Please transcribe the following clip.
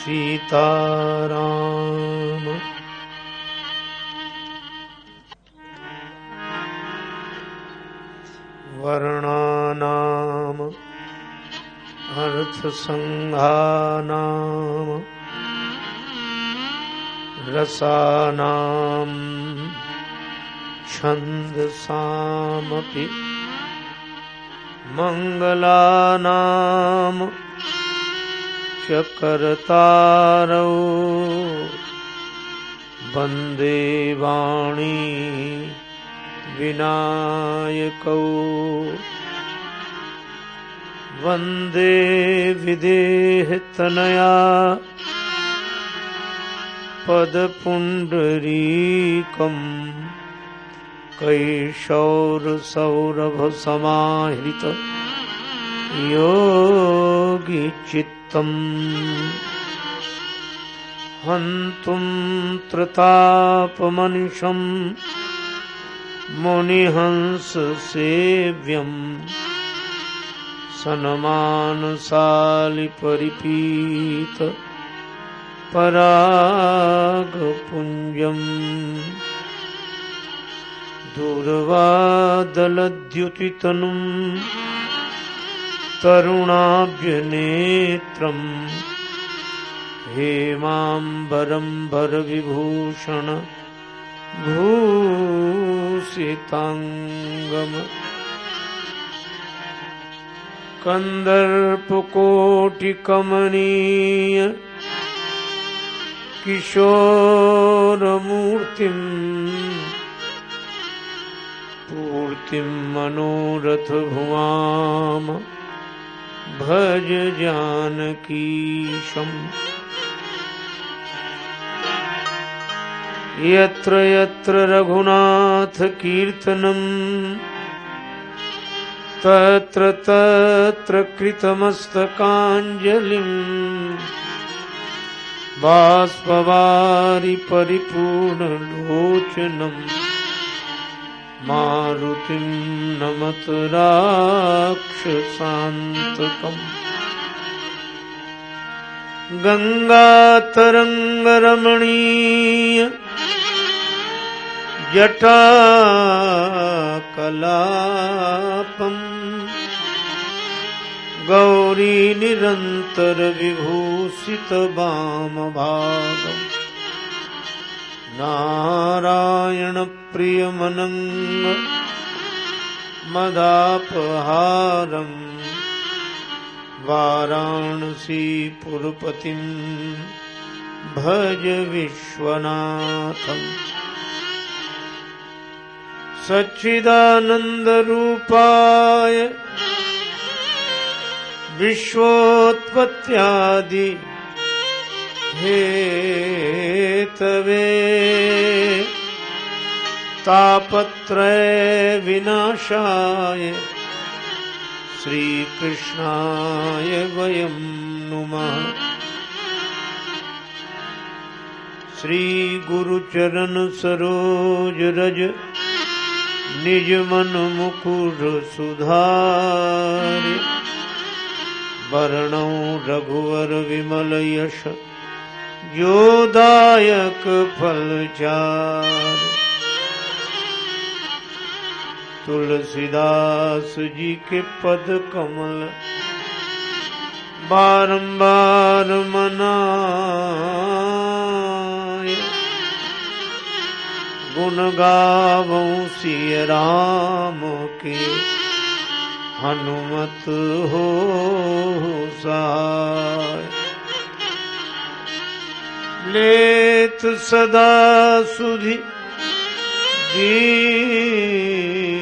सीताराम। वर्णानाम् अर्थसङ्घानाम् रसानाम् छन्दसामपि मङ्गलानाम् चकरतारौ। वन्दे वाणी विनायकौ। वन्दे विदेहतनया पदपुण्डरीकम् कैशौरसौरभसमाहृत योगिचित्तम्। हन्तुं त्रतापमनिशम् मुनिहंससेव्यम्। सनमानसालिपरिपीत परागपुञ्जम् दूरवादलद्युतितनुम् तरुणाभ्यनेत्रम् हेमाम्बरम्बरविभूषण भूषिताङ्गम्। कन्दर्पकोटिकमनीय किशोरमूर्तिम् पूर्तिम् मनोरथभुवाम भज जानकीशम्। यत्र यत्र रघुनाथकीर्तनम् तत्र तत्र कृतमस्तकाञ्जलिम् बाष्पवारि परिपूर्णलोचनम् मारुतिं नमत राक्षसान्तकम् गङ्गातरङ्गरमणीय जटाकलापम् गौरीनिरन्तरविभूषितवामभागम् नारायणप्रियमनङ्ग मदापहारम् वाराणसीपुरपतिम् भज विश्वनाथम् सच्चिदानन्दरूपाय विश्वोत्पत्त्यादि हेतवे तापत्रय विनाशाय श्रीकृष्णाय वयं नुमः। श्रीगुरुचरणसरोजरज निजमनमुकुर सुधारि वर्णौ रघुवर विमल यश जोदायक फलचार तुलसीदास जी के पद कमल बारंबार मनाय गुण गावों सिय राम के, हनुमत हो साय। लेत सदा सुधि दीन